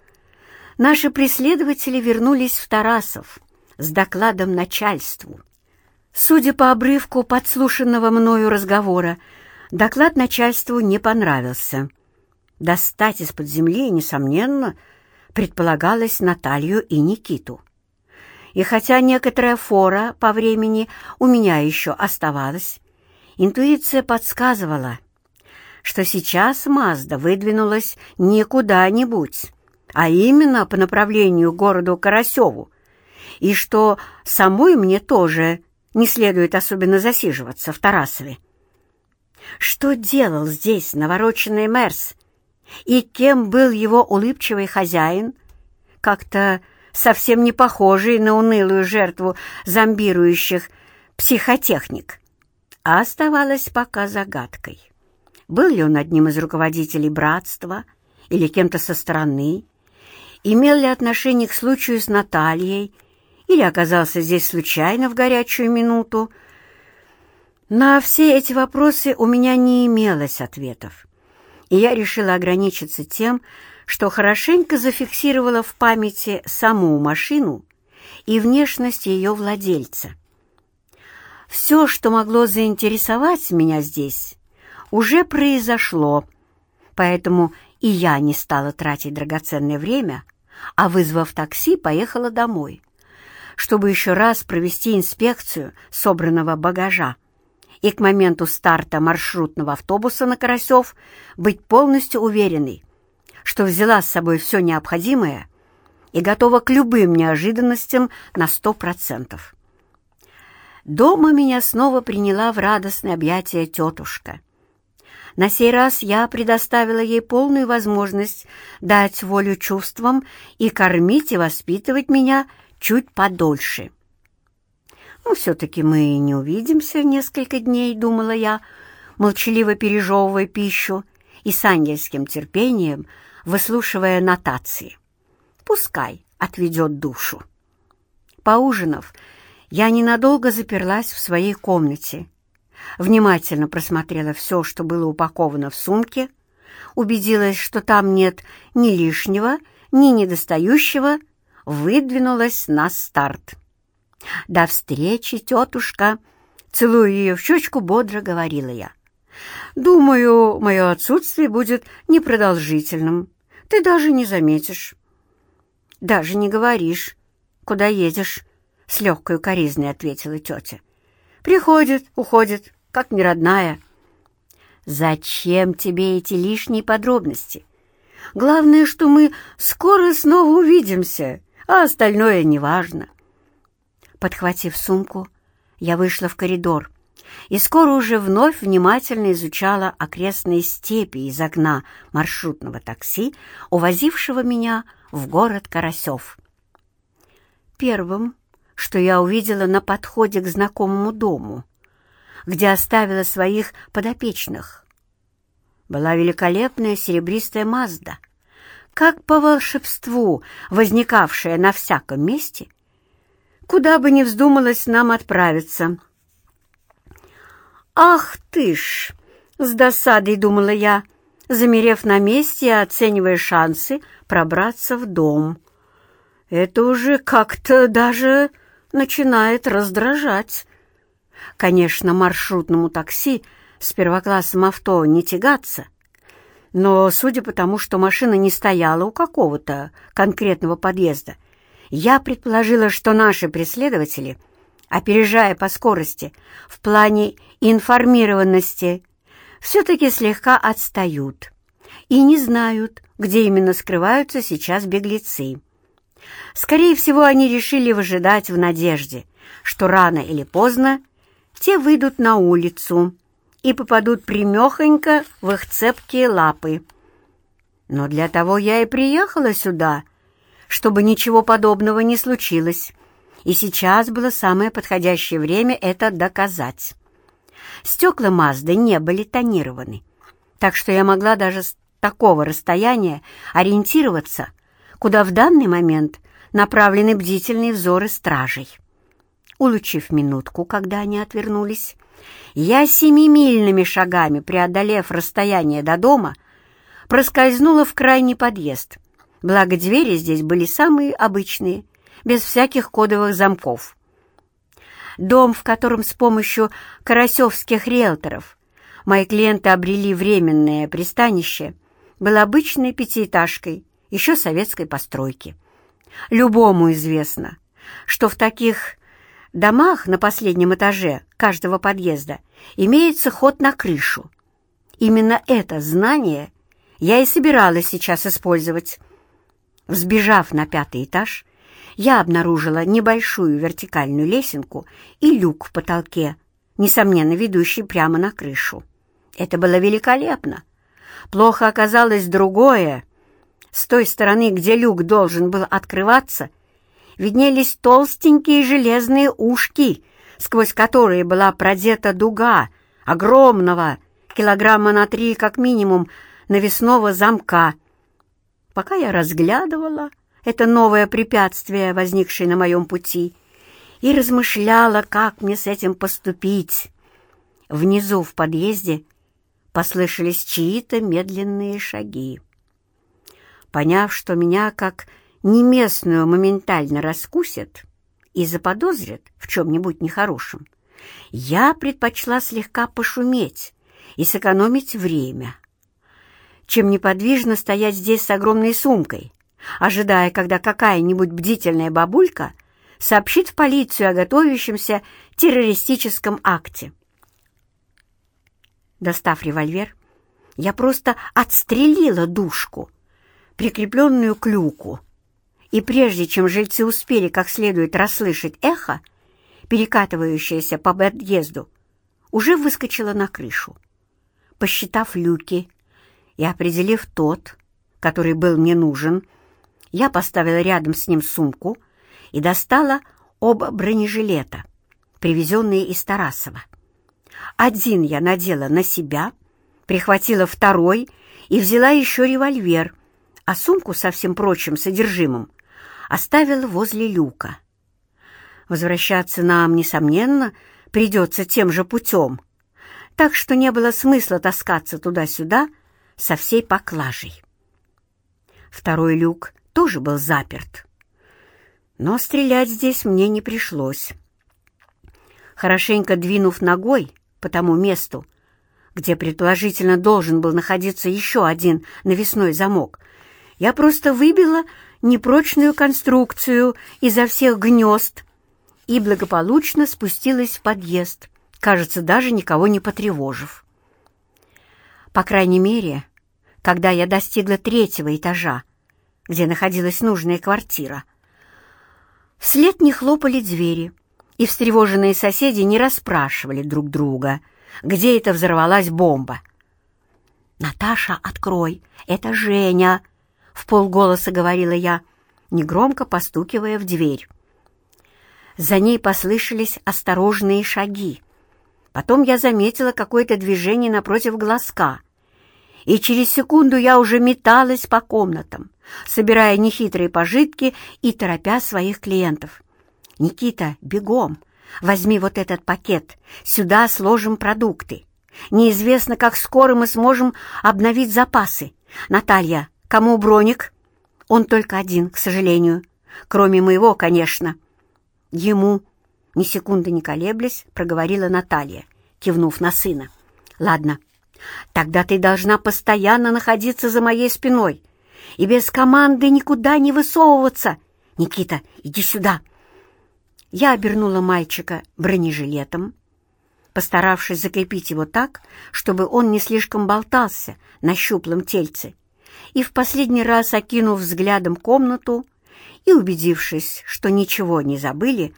наши преследователи вернулись в Тарасов с докладом начальству. Судя по обрывку подслушанного мною разговора, Доклад начальству не понравился. Достать из-под земли, несомненно, предполагалось Наталью и Никиту. И хотя некоторая фора по времени у меня еще оставалась, интуиция подсказывала, что сейчас Мазда выдвинулась не куда-нибудь, а именно по направлению к городу Карасеву, и что самой мне тоже не следует особенно засиживаться в Тарасове. Что делал здесь навороченный Мерс? И кем был его улыбчивый хозяин? Как-то совсем не похожий на унылую жертву зомбирующих психотехник, оставалось пока загадкой. Был ли он одним из руководителей братства или кем-то со стороны? Имел ли отношение к случаю с Натальей или оказался здесь случайно в горячую минуту? На все эти вопросы у меня не имелось ответов, и я решила ограничиться тем, что хорошенько зафиксировала в памяти саму машину и внешность ее владельца. Все, что могло заинтересовать меня здесь, уже произошло, поэтому и я не стала тратить драгоценное время, а, вызвав такси, поехала домой, чтобы еще раз провести инспекцию собранного багажа и к моменту старта маршрутного автобуса на Карасев быть полностью уверенной, что взяла с собой все необходимое и готова к любым неожиданностям на сто процентов. Дома меня снова приняла в радостное объятие тетушка. На сей раз я предоставила ей полную возможность дать волю чувствам и кормить и воспитывать меня чуть подольше. «Ну, все-таки мы не увидимся несколько дней», — думала я, молчаливо пережевывая пищу и с ангельским терпением выслушивая нотации. «Пускай отведет душу». Поужинав, я ненадолго заперлась в своей комнате, внимательно просмотрела все, что было упаковано в сумке, убедилась, что там нет ни лишнего, ни недостающего, выдвинулась на старт. «До встречи, тетушка!» Целуя ее в щечку, бодро говорила я. «Думаю, мое отсутствие будет непродолжительным. Ты даже не заметишь». «Даже не говоришь. Куда едешь?» С легкой укоризной ответила тетя. «Приходит, уходит, как неродная». «Зачем тебе эти лишние подробности? Главное, что мы скоро снова увидимся, а остальное неважно». Подхватив сумку, я вышла в коридор и скоро уже вновь внимательно изучала окрестные степи из окна маршрутного такси, увозившего меня в город Карасев. Первым, что я увидела на подходе к знакомому дому, где оставила своих подопечных, была великолепная серебристая Мазда, как по волшебству возникавшая на всяком месте — куда бы ни вздумалось нам отправиться. «Ах ты ж!» — с досадой думала я, замерев на месте и оценивая шансы пробраться в дом. Это уже как-то даже начинает раздражать. Конечно, маршрутному такси с первоклассом авто не тягаться, но, судя по тому, что машина не стояла у какого-то конкретного подъезда, я предположила, что наши преследователи, опережая по скорости в плане информированности, все-таки слегка отстают и не знают, где именно скрываются сейчас беглецы. Скорее всего, они решили выжидать в надежде, что рано или поздно те выйдут на улицу и попадут примехонько в их цепкие лапы. Но для того я и приехала сюда, чтобы ничего подобного не случилось, и сейчас было самое подходящее время это доказать. Стекла Мазды не были тонированы, так что я могла даже с такого расстояния ориентироваться, куда в данный момент направлены бдительные взоры стражей. Улучив минутку, когда они отвернулись, я семимильными шагами, преодолев расстояние до дома, проскользнула в крайний подъезд — Благо, двери здесь были самые обычные, без всяких кодовых замков. Дом, в котором с помощью карасевских риэлторов мои клиенты обрели временное пристанище, был обычной пятиэтажкой, еще советской постройки. Любому известно, что в таких домах на последнем этаже каждого подъезда имеется ход на крышу. Именно это знание я и собиралась сейчас использовать. Взбежав на пятый этаж, я обнаружила небольшую вертикальную лесенку и люк в потолке, несомненно, ведущий прямо на крышу. Это было великолепно. Плохо оказалось другое. С той стороны, где люк должен был открываться, виднелись толстенькие железные ушки сквозь которые была продета дуга огромного, килограмма на три как минимум, навесного замка. Пока я разглядывала это новое препятствие, возникшее на моем пути, и размышляла, как мне с этим поступить, внизу в подъезде послышались чьи-то медленные шаги. Поняв, что меня как неместную моментально раскусят и заподозрят в чем-нибудь нехорошем, я предпочла слегка пошуметь и сэкономить время, чем неподвижно стоять здесь с огромной сумкой, ожидая, когда какая-нибудь бдительная бабулька сообщит в полицию о готовящемся террористическом акте. Достав револьвер, я просто отстрелила душку, прикрепленную к люку, и прежде чем жильцы успели как следует расслышать эхо, перекатывающееся по подъезду, уже выскочила на крышу. Посчитав люки и определив тот, который был мне нужен, я поставила рядом с ним сумку и достала оба бронежилета, привезенные из Тарасова. Один я надела на себя, прихватила второй и взяла еще револьвер, а сумку со всем прочим содержимым оставила возле люка. Возвращаться нам, несомненно, придется тем же путем, так что не было смысла таскаться туда-сюда со всей поклажей. Второй люк тоже был заперт, но стрелять здесь мне не пришлось. Хорошенько двинув ногой, по тому месту, где предположительно должен был находиться еще один навесной замок, я просто выбила непрочную конструкцию изо всех гнезд и благополучно спустилась в подъезд, кажется, даже никого не потревожив. По крайней мере, когда я достигла третьего этажа, где находилась нужная квартира, вслед не хлопали двери — и встревоженные соседи не расспрашивали друг друга, где это взорвалась бомба. «Наташа, открой! Это Женя!» — в полголоса говорила я, негромко постукивая в дверь. За ней послышались осторожные шаги. Потом я заметила какое-то движение напротив глазка, и через секунду я уже металась по комнатам, собирая нехитрые пожитки и торопя своих клиентов. «Никита, бегом! Возьми вот этот пакет. Сюда сложим продукты. Неизвестно, как скоро мы сможем обновить запасы. Наталья, кому броник?» «Он только один, к сожалению. Кроме моего, конечно». «Ему?» Ни секунды не колеблясь, проговорила Наталья, кивнув на сына. «Ладно, тогда ты должна постоянно находиться за моей спиной и без команды никуда не высовываться. Никита, иди сюда!» Я обернула мальчика бронежилетом, постаравшись закрепить его так, чтобы он не слишком болтался на щуплом тельце, и в последний раз, окинув взглядом комнату и убедившись, что ничего не забыли,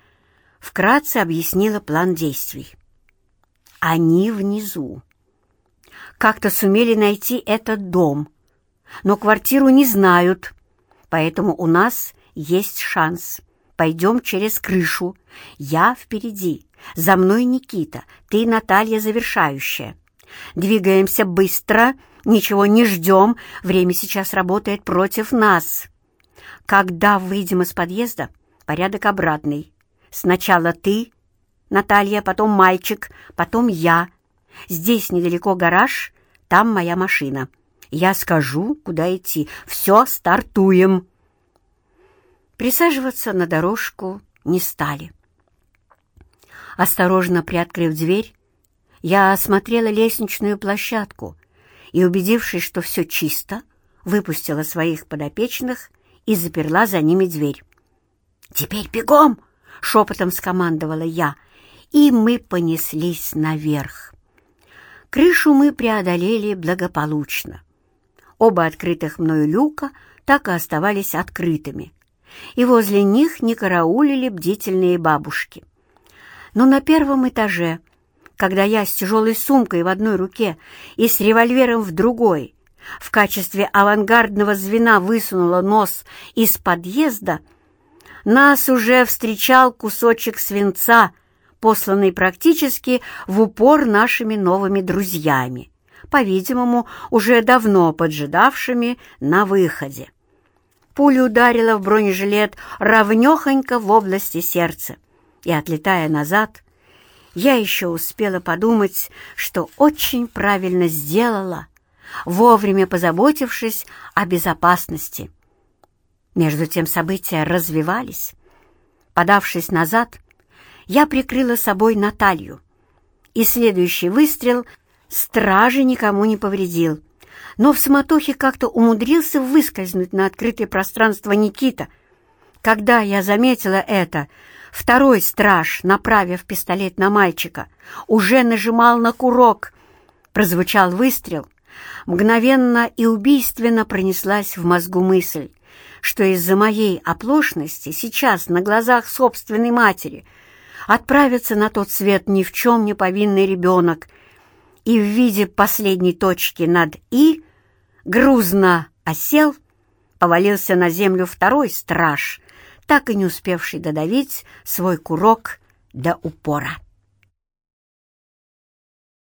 вкратце объяснила план действий. Они внизу. Как-то сумели найти этот дом, но квартиру не знают, поэтому у нас есть шанс — Пойдем через крышу. Я впереди. За мной Никита. Ты, Наталья, завершающая. Двигаемся быстро, ничего не ждем. Время сейчас работает против нас. Когда выйдем из подъезда, порядок обратный. Сначала ты, Наталья, потом мальчик, потом я. Здесь недалеко гараж, там моя машина. Я скажу, куда идти. Все, стартуем. Присаживаться на дорожку не стали. Осторожно приоткрыв дверь, я осмотрела лестничную площадку и, убедившись, что все чисто, выпустила своих подопечных и заперла за ними дверь. «Теперь бегом!» — шепотом скомандовала я, и мы понеслись наверх. Крышу мы преодолели благополучно. Оба открытых мною люка так и оставались открытыми, и возле них не караулили бдительные бабушки. Но на первом этаже, когда я с тяжелой сумкой в одной руке и с револьвером в другой в качестве авангардного звена высунула нос из подъезда, нас уже встречал кусочек свинца, посланный практически в упор нашими новыми друзьями, по-видимому, уже давно поджидавшими на выходе. Пуля ударила в бронежилет ровнёхонько в области сердца, и, отлетая назад, я еще успела подумать, что очень правильно сделала, вовремя позаботившись о безопасности. Между тем события развивались. Подавшись назад, я прикрыла собой Наталью, и следующий выстрел стражи никому не повредил. Но в суматохе как-то умудрился выскользнуть на открытое пространство Никита. Когда я заметила это, второй страж, направив пистолет на мальчика, уже нажимал на курок. Прозвучал выстрел. Мгновенно и убийственно пронеслась в мозгу мысль что из-за моей оплошности сейчас на глазах собственной матери отправится на тот свет ни в чем не повинный ребенок, и в виде последней точки над «и» грузно осел, повалился на землю второй страж, так и не успевший додавить свой курок до упора.